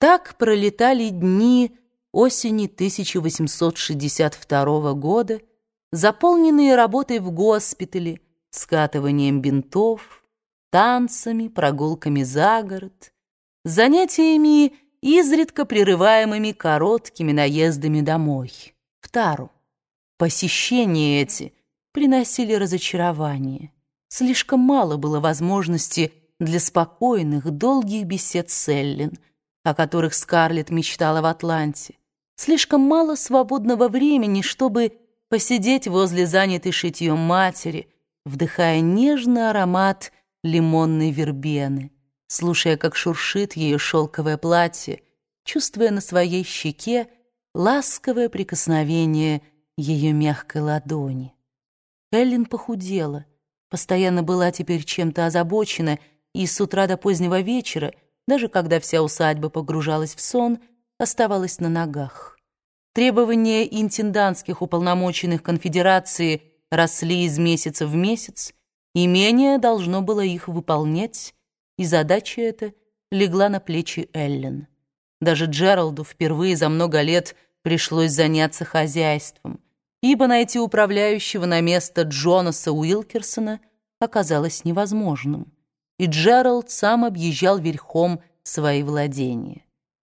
Так пролетали дни осени 1862 года, заполненные работой в госпитале, скатыванием бинтов, танцами, прогулками за город, занятиями, изредка прерываемыми короткими наездами домой, в Тару. Посещения эти приносили разочарование. Слишком мало было возможности для спокойных, долгих бесед с Эллен — о которых Скарлетт мечтала в Атланте. Слишком мало свободного времени, чтобы посидеть возле занятой шитьем матери, вдыхая нежный аромат лимонной вербены, слушая, как шуршит ее шелковое платье, чувствуя на своей щеке ласковое прикосновение ее мягкой ладони. Эллен похудела, постоянно была теперь чем-то озабочена, и с утра до позднего вечера даже когда вся усадьба погружалась в сон, оставалась на ногах. Требования интендантских уполномоченных конфедерации росли из месяца в месяц, имение должно было их выполнять, и задача эта легла на плечи Эллен. Даже Джералду впервые за много лет пришлось заняться хозяйством, ибо найти управляющего на место Джонаса Уилкерсона оказалось невозможным и Джеральд сам объезжал верхом свои владения.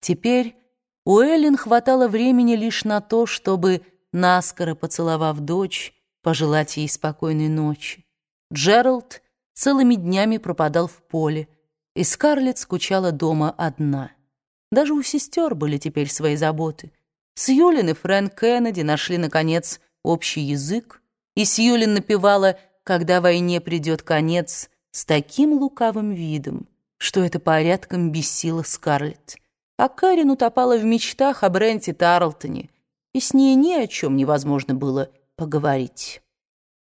Теперь у Эллен хватало времени лишь на то, чтобы, наскоро поцеловав дочь, пожелать ей спокойной ночи. Джеральд целыми днями пропадал в поле, и Скарлетт скучала дома одна. Даже у сестер были теперь свои заботы. Сьюлин и Фрэнк Кеннеди нашли, наконец, общий язык, и Сьюлин напевала «Когда войне придет конец», с таким лукавым видом, что это порядком бесило Скарлетт. А Карин утопала в мечтах о Бренте Тарлтоне, и с ней ни о чем невозможно было поговорить.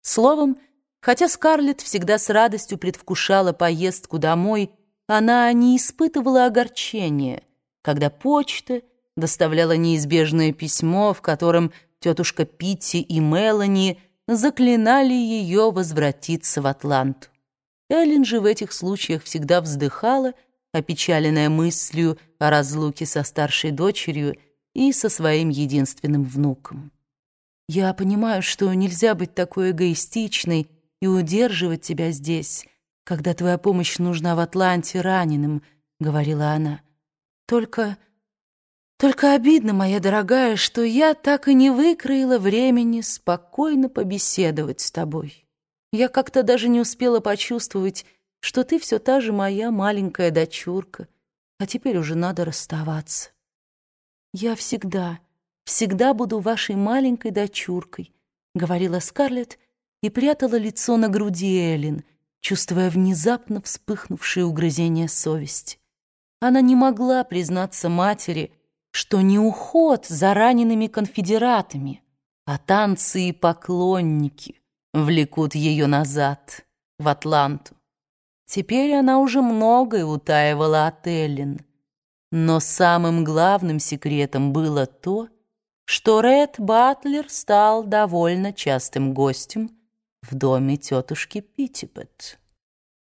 Словом, хотя Скарлетт всегда с радостью предвкушала поездку домой, она не испытывала огорчения, когда почта доставляла неизбежное письмо, в котором тетушка Питти и Мелани заклинали ее возвратиться в Атланту. Эллен же в этих случаях всегда вздыхала, опечаленная мыслью о разлуке со старшей дочерью и со своим единственным внуком. «Я понимаю, что нельзя быть такой эгоистичной и удерживать тебя здесь, когда твоя помощь нужна в Атланте раненым», — говорила она. «Только... только обидно, моя дорогая, что я так и не выкроила времени спокойно побеседовать с тобой». Я как-то даже не успела почувствовать, что ты все та же моя маленькая дочурка, а теперь уже надо расставаться. Я всегда, всегда буду вашей маленькой дочуркой, говорила Скарлетт и прятала лицо на груди Эллен, чувствуя внезапно вспыхнувшее угрызение совести. Она не могла признаться матери, что не уход за ранеными конфедератами, а танцы и поклонники, влекут ее назад, в Атланту. Теперь она уже многое утаивала от Эллен. Но самым главным секретом было то, что Ред Батлер стал довольно частым гостем в доме тетушки Питтипет.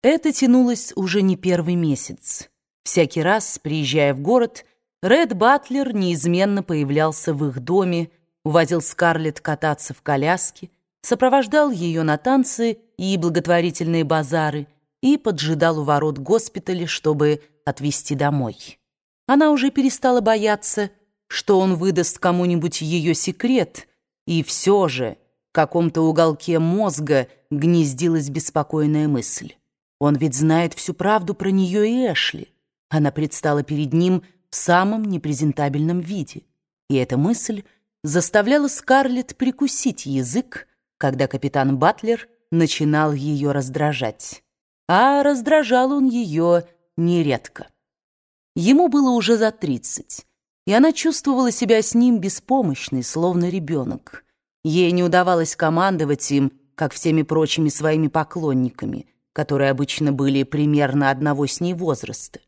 Это тянулось уже не первый месяц. Всякий раз, приезжая в город, Ред Батлер неизменно появлялся в их доме, увозил Скарлетт кататься в коляске, сопровождал ее на танцы и благотворительные базары и поджидал у ворот госпиталя, чтобы отвезти домой. Она уже перестала бояться, что он выдаст кому-нибудь ее секрет, и все же в каком-то уголке мозга гнездилась беспокойная мысль. Он ведь знает всю правду про нее и Эшли. Она предстала перед ним в самом непрезентабельном виде, и эта мысль заставляла Скарлетт прикусить язык, когда капитан Батлер начинал ее раздражать. А раздражал он ее нередко. Ему было уже за тридцать, и она чувствовала себя с ним беспомощной, словно ребенок. Ей не удавалось командовать им, как всеми прочими своими поклонниками, которые обычно были примерно одного с ней возраста.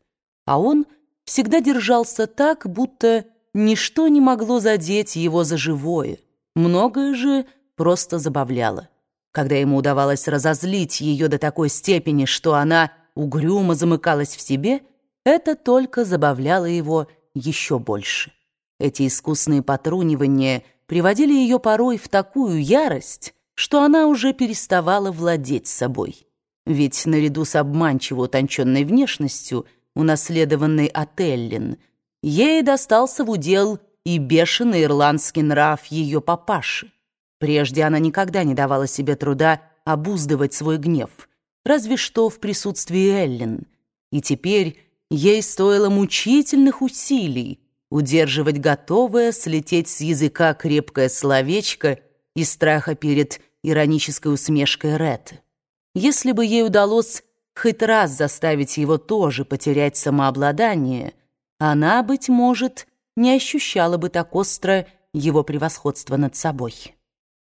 А он всегда держался так, будто ничто не могло задеть его за живое. Многое же просто забавляло. Когда ему удавалось разозлить ее до такой степени, что она угрюмо замыкалась в себе, это только забавляло его еще больше. Эти искусные потрунивания приводили ее порой в такую ярость, что она уже переставала владеть собой. Ведь наряду с обманчиво утонченной внешностью, унаследованной от Эллин, ей достался в удел и бешеный ирландский нрав ее папаши. Прежде она никогда не давала себе труда обуздывать свой гнев, разве что в присутствии Эллин. И теперь ей стоило мучительных усилий удерживать готовое слететь с языка крепкое словечко из страха перед иронической усмешкой Ретты. Если бы ей удалось хоть раз заставить его тоже потерять самообладание, она, быть может, не ощущала бы так остро его превосходства над собой.